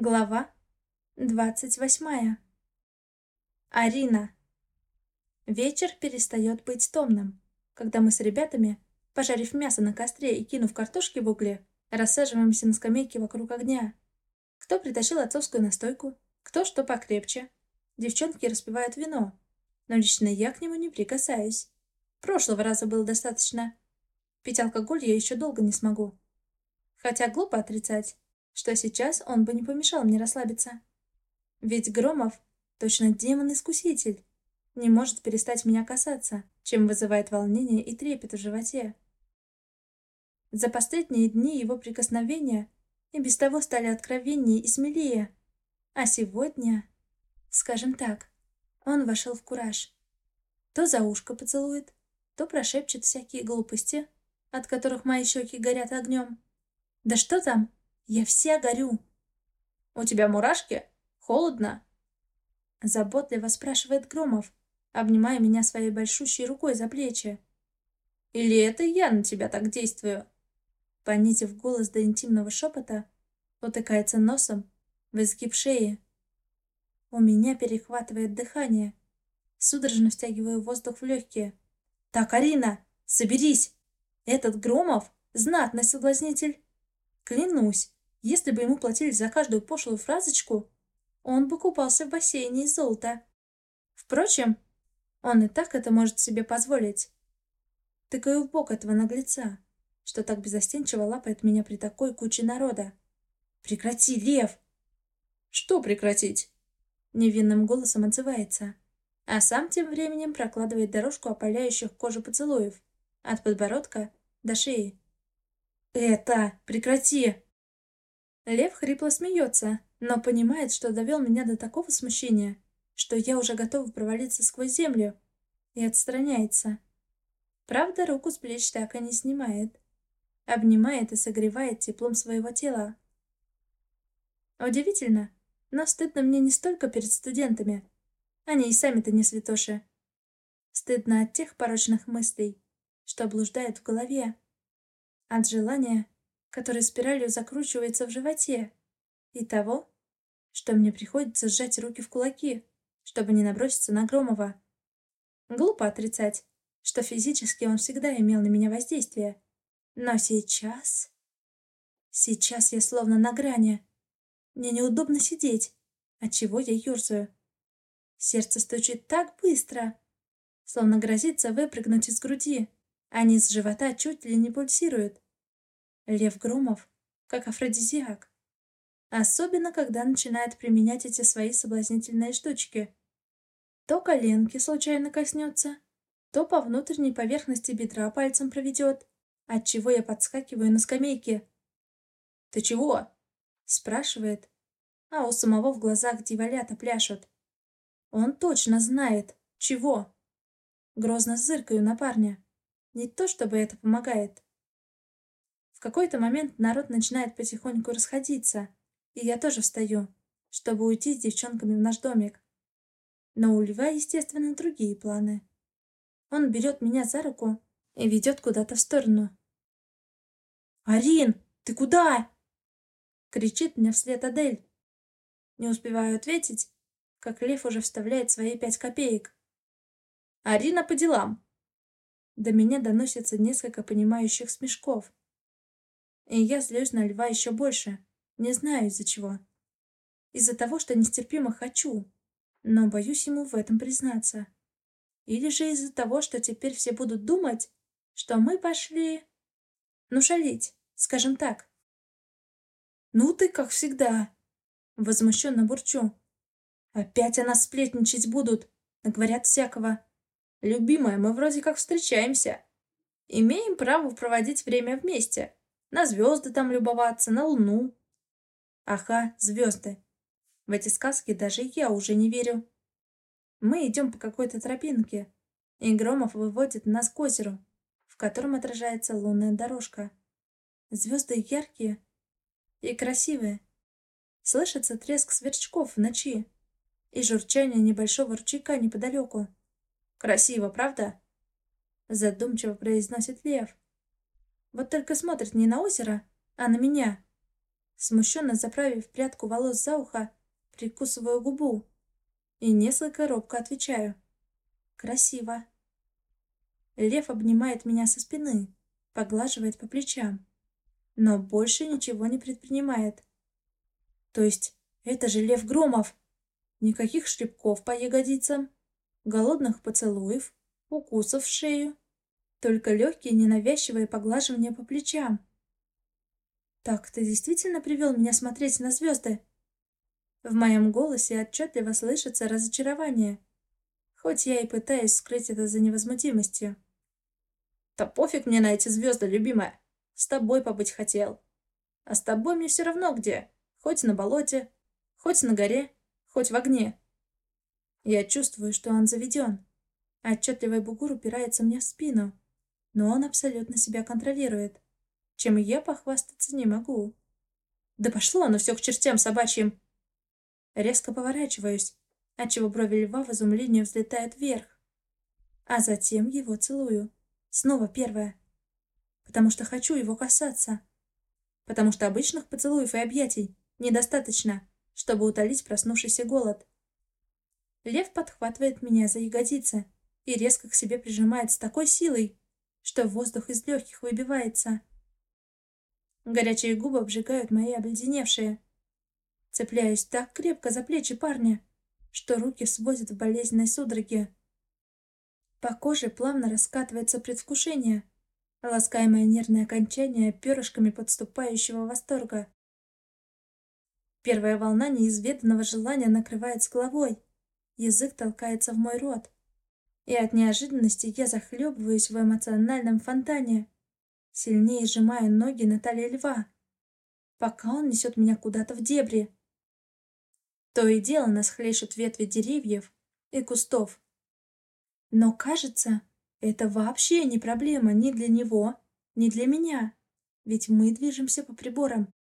Глава двадцать восьмая. Арина. Вечер перестает быть томным, когда мы с ребятами, пожарив мясо на костре и кинув картошки в угле, рассаживаемся на скамейке вокруг огня. Кто притащил отцовскую настойку, кто что покрепче. Девчонки распивают вино, но лично я к нему не прикасаюсь. Прошлого раза было достаточно. Пить алкоголь я еще долго не смогу. Хотя глупо отрицать что сейчас он бы не помешал мне расслабиться. Ведь Громов, точно демон-искуситель, не может перестать меня касаться, чем вызывает волнение и трепет в животе. За последние дни его прикосновения и без того стали откровеннее и смелее. А сегодня, скажем так, он вошел в кураж. То за ушко поцелует, то прошепчет всякие глупости, от которых мои щеки горят огнем. Да что там, я вся горю. «У тебя мурашки? Холодно?» Заботливо спрашивает Громов, обнимая меня своей большущей рукой за плечи. «Или это я на тебя так действую?» Понизив голос до интимного шепота, утыкается носом в изгиб шеи. У меня перехватывает дыхание. Судорожно втягиваю воздух в легкие. «Так, Арина, соберись! Этот Громов — знатный соблазнитель. Клянусь, если бы ему платили за каждую пошлую фразочку, он бы купался в бассейне из золота. Впрочем, он и так это может себе позволить. Тыкаю в бок этого наглеца, что так безостенчиво лапает меня при такой куче народа. «Прекрати, Лев!» «Что прекратить?» Невинным голосом отзывается, а сам тем временем прокладывает дорожку опаляющих кожу поцелуев от подбородка до шеи. «Это! Прекрати!» Лев хрипло смеется, но понимает, что довел меня до такого смущения, что я уже готова провалиться сквозь землю, и отстраняется. Правда, руку с плеч так и не снимает. Обнимает и согревает теплом своего тела. Удивительно, но стыдно мне не столько перед студентами. Они и сами-то не святоши. Стыдно от тех порочных мыслей, что блуждают в голове. От желания который спиралью закручивается в животе, и того, что мне приходится сжать руки в кулаки, чтобы не наброситься на Громова. Глупо отрицать, что физически он всегда имел на меня воздействие. Но сейчас... Сейчас я словно на грани. Мне неудобно сидеть, отчего я юрзаю. Сердце стучит так быстро, словно грозится выпрыгнуть из груди, а низ живота чуть ли не пульсирует. Лев Громов как афродизиак. Особенно, когда начинает применять эти свои соблазнительные штучки. То коленки случайно коснется, то по внутренней поверхности бедра пальцем проведет, отчего я подскакиваю на скамейке. «Ты чего?» — спрашивает, а у самого в глазах дьяволята пляшут. Он точно знает, чего. Грозно зыркаю на парня. Не то чтобы это помогает какой-то момент народ начинает потихоньку расходиться, и я тоже встаю, чтобы уйти с девчонками в наш домик. Но у льва, естественно, другие планы. Он берет меня за руку и ведет куда-то в сторону. «Арин, ты куда?» — кричит мне вслед Адель. Не успеваю ответить, как лев уже вставляет свои пять копеек. «Арина по делам!» До меня доносится несколько понимающих смешков. И я злюсь на льва еще больше. Не знаю из-за чего. Из-за того, что нестерпимо хочу, но боюсь ему в этом признаться. Или же из-за того, что теперь все будут думать, что мы пошли... Ну, шалить, скажем так. «Ну ты, как всегда!» Возмущенно бурчу. «Опять о нас сплетничать будут, говорят всякого. Любимая, мы вроде как встречаемся. Имеем право проводить время вместе. На звезды там любоваться, на луну. Ага, звезды. В эти сказки даже я уже не верю. Мы идем по какой-то тропинке, и Громов выводит нас к озеру, в котором отражается лунная дорожка. Звезды яркие и красивые. Слышится треск сверчков в ночи и журчание небольшого ручейка неподалеку. Красиво, правда? Задумчиво произносит Лев. Вот только смотрит не на озеро, а на меня. Смущенно заправив прядку волос за ухо, прикусываю губу и несколько робко отвечаю. Красиво. Лев обнимает меня со спины, поглаживает по плечам, но больше ничего не предпринимает. То есть, это же Лев Громов! Никаких шлепков по ягодицам, голодных поцелуев, укусов в шею, только легкие ненавязчивые поглаживания по плечам. «Так, ты действительно привел меня смотреть на звезды?» В моем голосе отчетливо слышится разочарование, хоть я и пытаюсь скрыть это за невозмутимостью. «Да пофиг мне на эти звезды, любимая. С тобой побыть хотел. А с тобой мне все равно где. Хоть на болоте, хоть на горе, хоть в огне». Я чувствую, что он заведен. Отчетливый бугур упирается мне в спину, но он абсолютно себя контролирует чем я похвастаться не могу. Да пошло оно все к чертям собачьим. Резко поворачиваюсь, отчего брови льва в изумлении взлетают вверх. А затем его целую. Снова первое. Потому что хочу его касаться. Потому что обычных поцелуев и объятий недостаточно, чтобы утолить проснувшийся голод. Лев подхватывает меня за ягодицы и резко к себе прижимает с такой силой, что воздух из легких выбивается. Горячие губы обжигают мои обледеневшие. Цепляюсь так крепко за плечи парня, что руки сводят в болезненной судороге. По коже плавно раскатывается предвкушение, ласкаемое нервное окончание перышками подступающего восторга. Первая волна неизведанного желания накрывает с головой. Язык толкается в мой рот. И от неожиданности я захлебываюсь в эмоциональном фонтане сильнее сжимая ноги Натальи Льва, пока он несет меня куда-то в дебри. То и дело нас хлещут ветви деревьев и кустов. Но, кажется, это вообще не проблема ни для него, ни для меня, ведь мы движемся по приборам.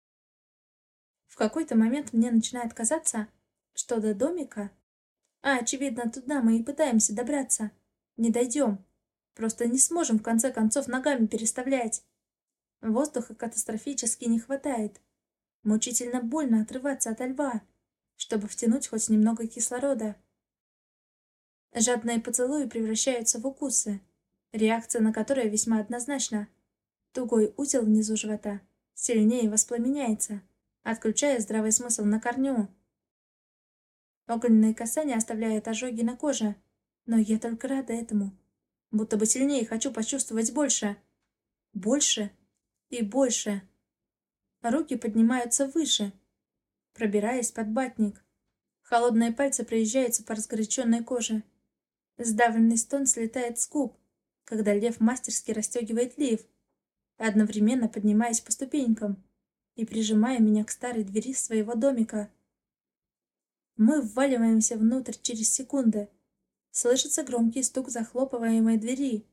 В какой-то момент мне начинает казаться, что до домика, а, очевидно, туда мы и пытаемся добраться, не дойдем. Просто не сможем в конце концов ногами переставлять. Воздуха катастрофически не хватает. Мучительно больно отрываться от льва, чтобы втянуть хоть немного кислорода. Жадные поцелуи превращаются в укусы, реакция на которые весьма однозначна. Тугой узел внизу живота сильнее воспламеняется, отключая здравый смысл на корню. Огненные касания оставляют ожоги на коже, но я только рада этому. Будто бы сильнее хочу почувствовать больше. Больше и больше. Руки поднимаются выше, пробираясь под батник. Холодные пальцы проезжаются по разгоряченной коже. Сдавленный стон слетает с губ, когда лев мастерски расстегивает лиф, одновременно поднимаясь по ступенькам и прижимая меня к старой двери своего домика. Мы вваливаемся внутрь через секунды. Слышится громкий стук захлопываемой двери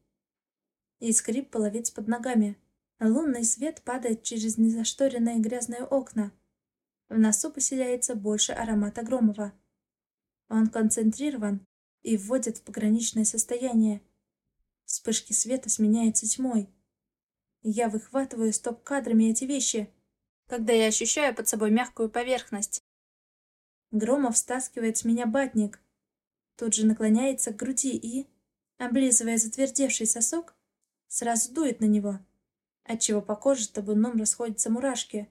и скрип половиц под ногами. Лунный свет падает через незашторенные грязные окна. В носу поселяется больше аромата Громова. Он концентрирован и вводит в пограничное состояние. Вспышки света сменяются тьмой. Я выхватываю стоп-кадрами эти вещи, когда я ощущаю под собой мягкую поверхность. Громов стаскивает с меня батник, тут же наклоняется к груди и, облизывая затвердевший сосок, сразу дует на него, отчего по коже табуном расходятся мурашки.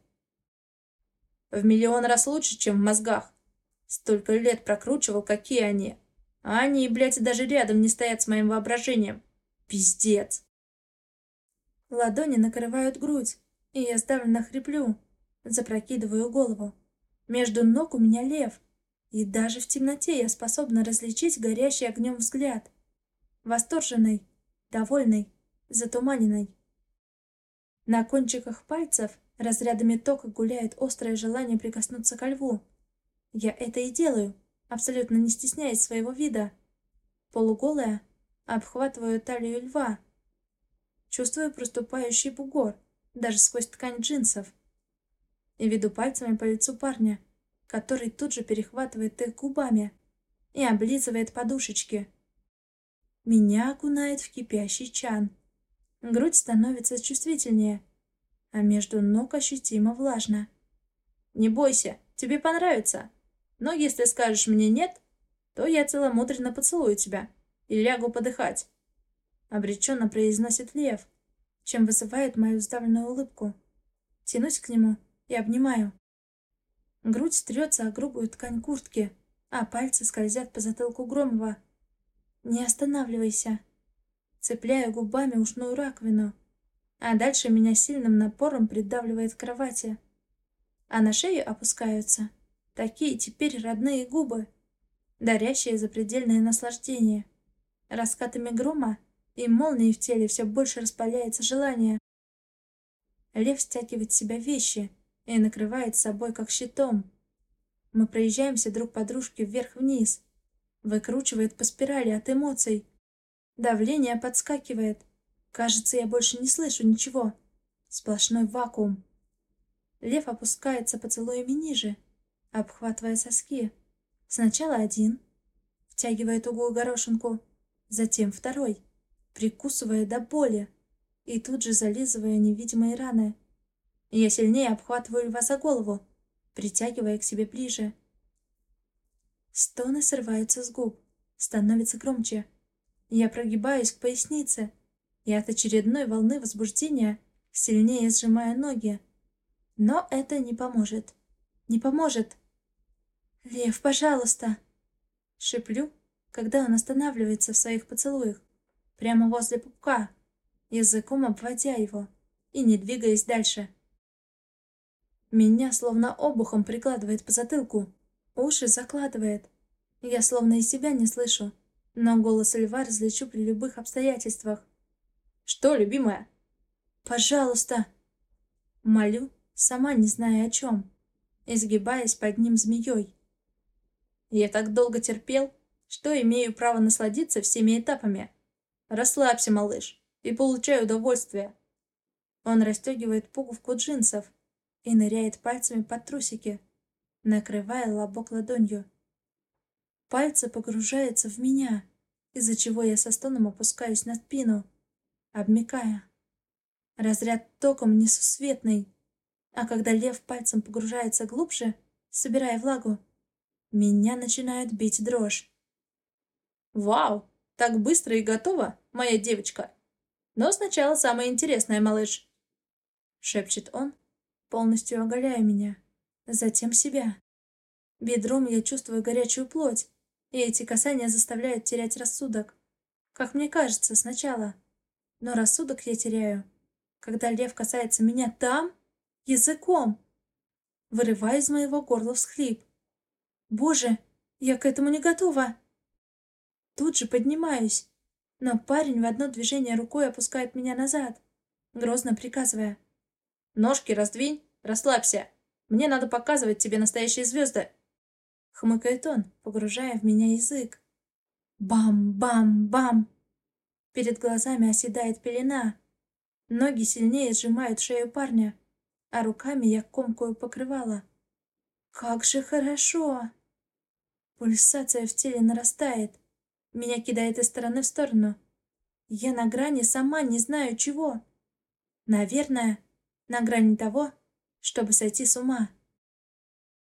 В миллион раз лучше, чем в мозгах. Столько лет прокручивал, какие они. А они, блядь, даже рядом не стоят с моим воображением. Пиздец. Ладони накрывают грудь, и я сдавленно хриплю, запрокидываю голову. Между ног у меня лев, и даже в темноте я способна различить горящий огнем взгляд. Восторженный, довольный, затуманенный. На кончиках пальцев разрядами тока гуляет острое желание прикоснуться ко льву. Я это и делаю, абсолютно не стесняясь своего вида. Полуголая, обхватываю талию льва. Чувствую проступающий бугор, даже сквозь ткань джинсов. И веду пальцами по лицу парня, который тут же перехватывает их губами и облизывает подушечки. Меня окунает в кипящий чан. Грудь становится чувствительнее, а между ног ощутимо влажно. Не бойся, тебе понравится. Но если скажешь мне «нет», то я целомудренно поцелую тебя и лягу подыхать. Обреченно произносит Лев, чем вызывает мою сдавленную улыбку. Тянусь к нему и обнимаю. Грудь трется о грубую ткань куртки, а пальцы скользят по затылку Громова. «Не останавливайся!» Цепляю губами ушную раковину, а дальше меня сильным напором придавливает к кровати. А на шею опускаются такие теперь родные губы, дарящие запредельное наслаждение. Раскатами грома и молнией в теле все больше распаляется желание. Лев стягивает себя вещи и накрывает собой как щитом. Мы проезжаемся друг по дружке вверх-вниз. Выкручивает по спирали от эмоций. Давление подскакивает. Кажется, я больше не слышу ничего. Сплошной вакуум. Лев опускается поцелуями ниже, обхватывая соски. Сначала один, втягивая тугую горошинку, затем второй, прикусывая до боли и тут же зализывая невидимые раны. Я сильнее обхватываю льва за голову, притягивая к себе ближе. Стоны срываются с губ, становятся громче. Я прогибаюсь к пояснице, и от очередной волны возбуждения сильнее сжимаю ноги. Но это не поможет. Не поможет. «Лев, пожалуйста!» Шиплю, когда он останавливается в своих поцелуях, прямо возле пупка, языком обводя его и не двигаясь дальше. Меня словно обухом прикладывает по затылку, уши закладывает. Я словно и себя не слышу, но голос льва различу при любых обстоятельствах. «Что, любимая?» «Пожалуйста!» Молю, сама не зная о чем, изгибаясь под ним змеей. Я так долго терпел, что имею право насладиться всеми этапами. Расслабься, малыш, и получай удовольствие. Он расстегивает пуговку джинсов, и ныряет пальцами под трусики, накрывая лобок ладонью. Пальцы погружаются в меня, из-за чего я со стоном опускаюсь на спину, обмикая. Разряд током несусветный, а когда лев пальцем погружается глубже, собирая влагу, меня начинает бить дрожь. «Вау! Так быстро и готово, моя девочка! Но сначала самое интересное, малыш!» — шепчет он, полностью оголяя меня, затем себя. Бедром я чувствую горячую плоть, и эти касания заставляют терять рассудок. Как мне кажется, сначала. Но рассудок я теряю, когда лев касается меня там, языком. Вырывая из моего горла всхлип. Боже, я к этому не готова. Тут же поднимаюсь, но парень в одно движение рукой опускает меня назад, грозно приказывая — Ножки раздвинь, расслабься. Мне надо показывать тебе настоящие звезды. Хмыкает он, погружая в меня язык. Бам-бам-бам. Перед глазами оседает пелена. Ноги сильнее сжимают шею парня, а руками я комкую покрывало. Как же хорошо! Пульсация в теле нарастает. Меня кидает из стороны в сторону. Я на грани сама не знаю чего. Наверное, на грани того, чтобы сойти с ума.